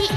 り。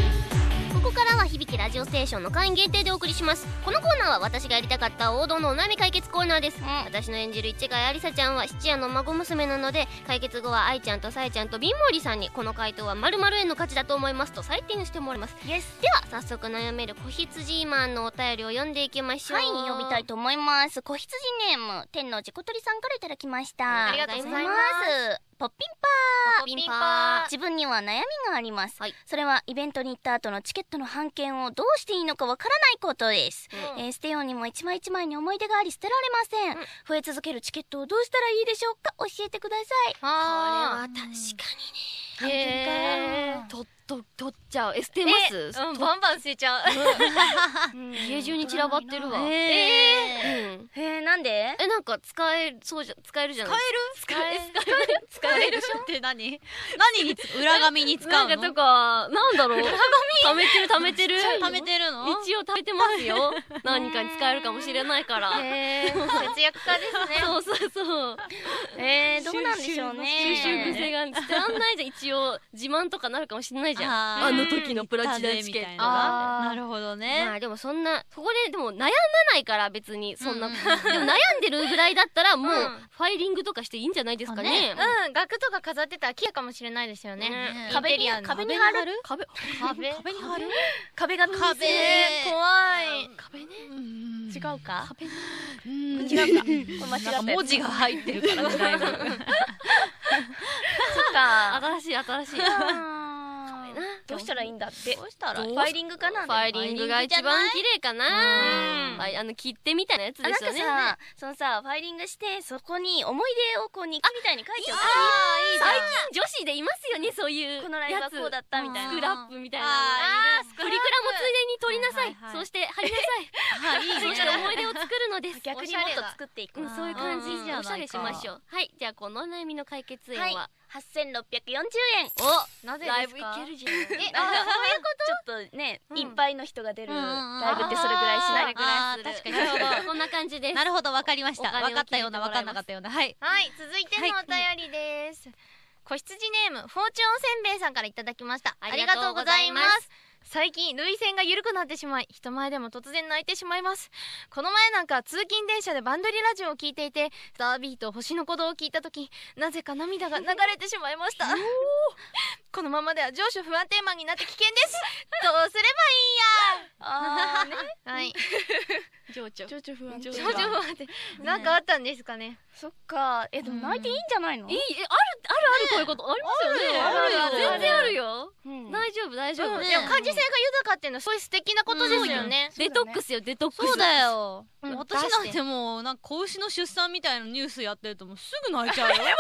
ここからは響きラジオステーションの会員限定でお送りします。このコーナーは私がやりたかった王道のお悩み解決コーナーです、私の演じる市ヶ谷ありさちゃんは七夜の孫娘なので解決後は愛ちゃんとさえちゃんと貧乏りさんにこの回答は〇〇円の価値だと思いますと採点してもらいます。では早速悩める子羊マンのお便りを読んでいきましょう。はい読みたいと思います。子羊ネーム天王寺小鳥さんからいただきました。ありがとうございますポッピンパー。ピンパ自分には悩みがあります、はい。それはイベントに行った後のチケットの半券をどうしていいのかわからないことです、うん。えー捨てようにも一枚一枚に思い出があり捨てられません、うん。増え続けるチケットをどうしたらいいでしょうか教えてくださいこれはあ確かにねとっと取っちゃう。え捨てます？うんバンバン捨てちゃう。家中に散らばってるわ。えうん。えー、なんで？えなんか使えそうじゃ使えるじゃない使える？使える。使える？使えるって何？何？につ裏紙に使うの？なんかとかなんだろう？貯めてる貯めてる？貯めてるの？一応貯めてますよ。何かに使えるかもしれないから。へー。節約家ですね。そうそうそう。えー、どうなんでしょうね。収集癖が。捨てらんないじゃん一応自慢とかなるかもしれないじゃんあー。あの時のプラチナチケットが。なるほどね。まあでもそんなそこででも悩まないから別にそんな、でも悩んでるぐらいだったらもううんファイリングとかしていいんじゃないですかね。うん額とか飾ってたら綺麗かもしれないですよね。ね。インテリアの。壁に貼る？壁壁？壁に貼る？壁？紙にする壁怖い。壁ね。違違うか？壁ね。うん。違うか。間違った。文字が入ってるからねだいぶ そっか。新しい新しい。どうしたらいいんだって。どうしたらファイリングかな？ファイリングが一番綺麗かな。あの切手みたいなやつですよね。さ、そのさファイリングしてそこに思い出をこう日記みたいに書いておく最近女子でいますよねそういうこのライブはこうだったみたいな。スクラップみたいな。プリクラもついでに取りなさい、そして貼りなさい。そして思い出を作るのです。逆にもっと作っていくうん、そういう感じいいじゃおしゃれしましょう。はいじゃあこのお悩みの解決案は、8640円。おなぜライブですかいけるじゃん。えあそういうこと？ちょっとね、うん。いっぱいの人が出るライブってそれぐらいしない。確かに。こんな感じです。なるほどわかりました。わかったようなわかんなかったような。はい。はい続いてのお便りです、子羊ネームフォーチュンおせんべいさんからいただきました。ありがとうございます最近涙腺が緩くなってしまい人前でも突然泣いてしまいます。この前なんか通勤電車でバンドリラジオを聴いていてダービーと星の鼓動を聞いた時なぜか涙が流れてしまいました。このままでは上司不安定マンになって危険です。どうすればいいや。はい。情緒。情緒不安情少女不安定。なんかあったんですかね。そっか。えでも泣いていいんじゃないの？いいえあるあるあるこういうことありますよね。あるよあるよ全然あるよ。うん。大丈夫大丈夫、うん、ねでも感受性が豊かっていうのはそういう素敵なことですよね、デトックスよデトックスそうだよ。うん。私なんてもうなんか子牛の出産みたいなニュースやってるともうすぐ泣いちゃうよ。痛わかん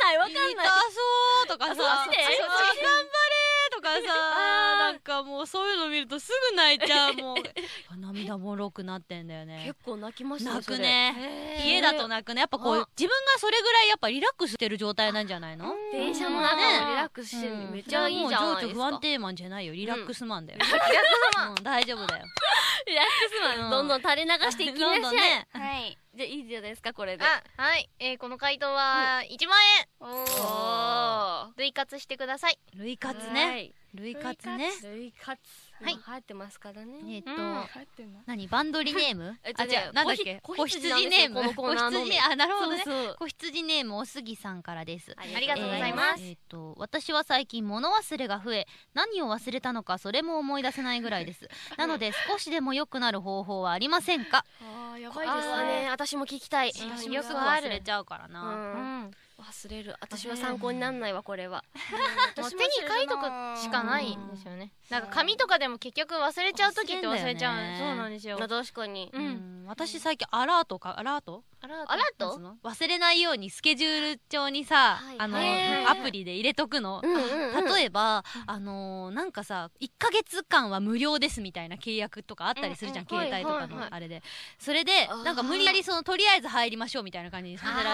ない。わかんない。そうとかさ。そっちであ頑張れとかさ なんかもうそういうの見るとすぐ泣いちゃうもう 涙もろくなってんだよね。結構泣きました泣くね。家だと泣くね。やっぱこうあ。自分がそれぐらいやっぱリラックスしてる状態なんじゃないの？電車の中ねもリラックスしてるうんめっちゃいいじゃないですか？それはもう情緒不安定マンじゃないよ。リラックスマンだよ。リラックスマン。うん大丈夫だよ。リラックスマン。うん。どんどん垂れ流していきなさい、どんどんね。はいじゃあいいじゃないですかこれで。あはい、えー、この回答は1万円。おおー。ー類活してください。類活はね。い類活ね類活はい。今流行ってますからね。えっと何？バンドリネーム？あ違うなんだっけ？子子羊ネーム？子羊あなるほど子羊ネームおすぎさんからです。ありがとうございます。えーえーと私は最近物忘れが増え何を忘れたのかそれも思い出せないぐらいです。なので少しでも良くなる方法はありませんか？あーやあーね私も聞きたい。私よくあるれちゃうからうな、ん忘れる。私は参考になんないわこれは。もう手に書いとくしかないんですよね。なん。か紙とかでも結局忘れちゃう時って忘れちゃうそうなんですよ。まあ確かにうんうん。私最近アラートかアラート？あらあらとなんつうの？忘れないようにスケジュール帳にさ、はい。あのアプリで入れとくの、うんうんうん。例えば、あのーなんかさ1ヶ月間は無料ですみたいな契約とかあったりするじゃん、うんうん。携帯とかはいはい。はいのあれで、それであー。なんか無理やりそのとりあえず入りましょうみたいな感じにさせられてえ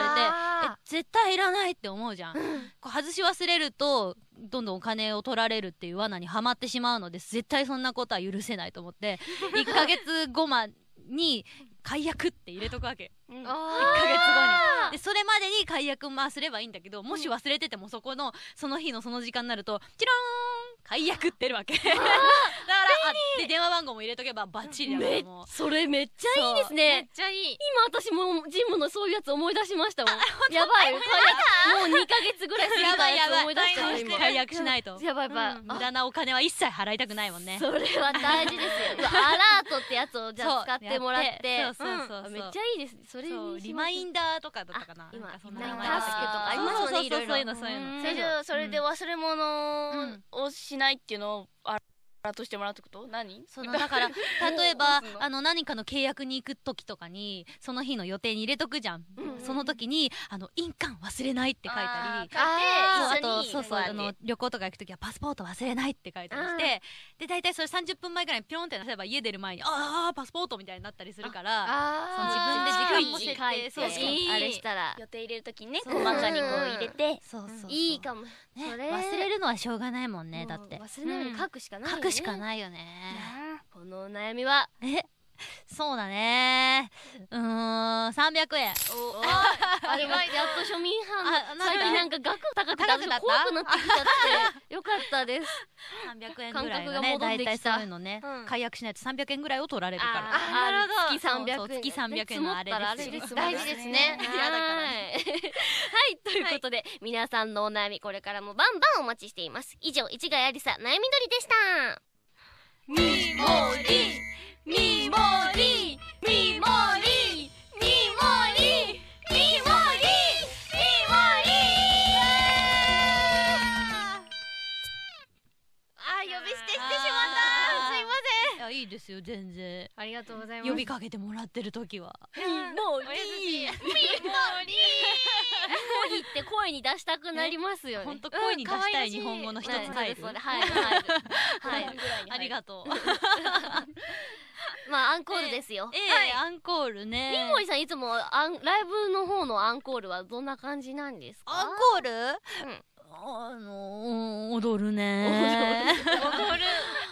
あ絶対いらないって思うじゃん、こう外し忘れるとどんどんお金を取られるっていう罠にはまってしまうので絶対そんなことは許せないと思って1ヶ月後まに解約って入れとくわけー1あヶ月後に。でそれまでに解約まあすればいいんだけどもし忘れててもそこのその日のその時間になるとチローン。解約ってるわけ。だからあで電話番号も入れとけばバッチリだからめもうそれめっちゃいいですめっねちゃいい。今私もジムのそういうやつ思い出しましたもん。やばい。もう2ヶ月ぐらい過ぎやたやつばいやばい。思い出した。解約しないと。やばいやばい、うん。無駄なお金は一切払いたくないもんね。それは大事ですよ。アラートってやつをじゃあ使ってもらって。そうそうそうそう。あめっちゃいいですそれにそうしリマインダーとかだったかな。あ今なんかそんな名前だっとか。ありますよねそうそういろいろ。そういうのそういうの。うん。それで忘れ物うんをしないっていうのをあらとしてもらうってこと？何？そのだから 例えばあの何かの契約に行く時とかにその日の予定に入れとくじゃん、うんその時にあの印鑑忘れないって書いたり。ああとそうそうあの旅行とか行く時はパスポート忘れないって書いたりしてで大体それ30分前ぐらいにピョンって例えば家出る前にああパスポートみたいになったりするからそのあ自分で時間も設定そうそういいあれしたら。予定入れるときにねそう細かにこう入れて。そうそう。そういいかも。ね忘れるのはしょうがないもんねだって。忘れないように書くしかないくしかないよね。このお悩みは。えそうだね。うーん300円。おあでもやっと 庶民あ派最近なんか額高くて高くなった？怖くなってきちゃってよかったです300円ぐらい感覚がのね戻ってきた。大体そういうのね、うん。解約しないと300円ぐらいを取られるから。なるほど月300円。月300円のあれです大事ですね。はい ということで、皆さんのお悩みこれからもバンバンお待ちしています。以上市ヶ谷ありさ悩みどりでした。みもりみもりみもりみもりみもりいやいいですよ全然。ありがとうございます。呼びかけてもらってる時は。もうお優しいいって声に出したくなりますよね。本当声に出したいうん日本語の一つはい入るはい。はい。はい。ありがとう。まあアンコールですよ。ええアンコールね。みもりさんいつもアンライブの方のアンコールはどんな感じなんですか？アンコール、うん。あのうん踊るね。踊る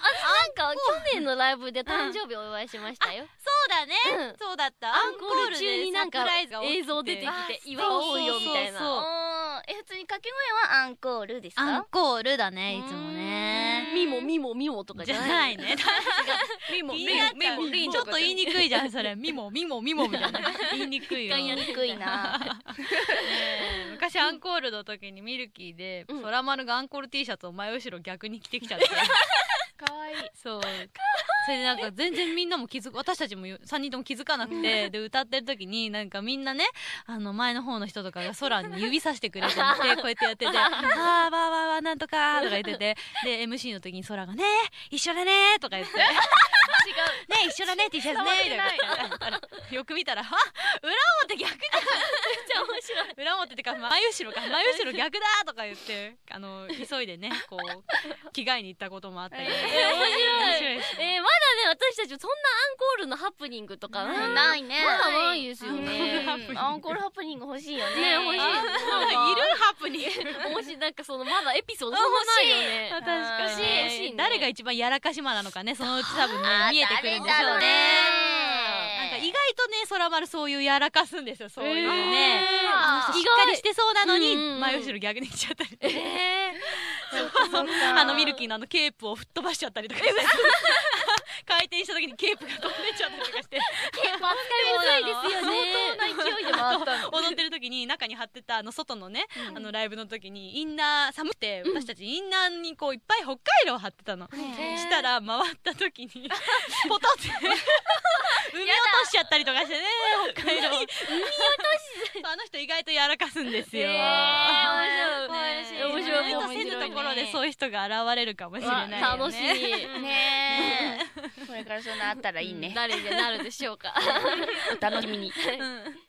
か去年のライブで誕生日お祝いしましたよ。そうだね、うん。そうだった。アンコール中になんか映像出てきてあ祝おうよみたいな。え普通に掛け声はアンコールですアンかコールだねいつもね。みもみもみもとかじゃなないいねみもみもりんちょっと言いにくいじゃんそれ。みもみもみもみたいな。言いにくいよ。言いにくいな。昔アンコールの時にミルキーでうん。空丸がアンコール T シャツを前後ろ逆に着てきちゃってかわいい。そう。それでなんか全然みんなも気づく私たちも3人とも気づかなくてで歌ってる時になんかみんなねあの前の方の人とかが空に 指さしてくれててこうやってやってて「あーわーわーわーなんとか」とか言っててで MC の時に空が「ね一緒だね」とか言って「ね一緒だね T シャツね」よく見たら「あ裏表逆だ!」じゃ面白い。裏表ってか 前後ろか。前後ろ逆だとか言ってあの急いでねこう着替えに行ったこともあったり、えー面白い。面白いですえーまだね私たちそんなアンコールのハプニングとかないないね。まだないですようんねアンコールハプニング欲しいよね。ね欲しい。いるハプニング。もしなんかそのまだエピソードそんなないよね。確かに欲しい欲しいね。誰が一番やらかしまなのかねそのうち多分ね見えてくるんでしょうね。ね。なんか意外とね空丸そういうやらかすんですよそういうね、えー。しっかりしてそうなのに前後ろ逆に来ちゃったり、えそっか あのミルキーのあのケープを吹っ飛ばしちゃったりとか時にケープが飛んでっちゃったりとかして。扱いむずいですよね。相当な勢いで回ったの踊ってる時に中に貼ってたあの外のね、あのライブの時にインナー寒くて私たちインナーにこういっぱい北海道を貼ってたの、へーしたら回った時に ポトって海落としちゃったりとかしてね北海道海落とし。あの人意外とやらかすんですよ、えー面ね。白い面白い意外とせぬところでそういう人が現れるかもしれないよね。わ楽しみねえ これからそんなあったらいいね。誰になるでしょうか。お楽しみに。うん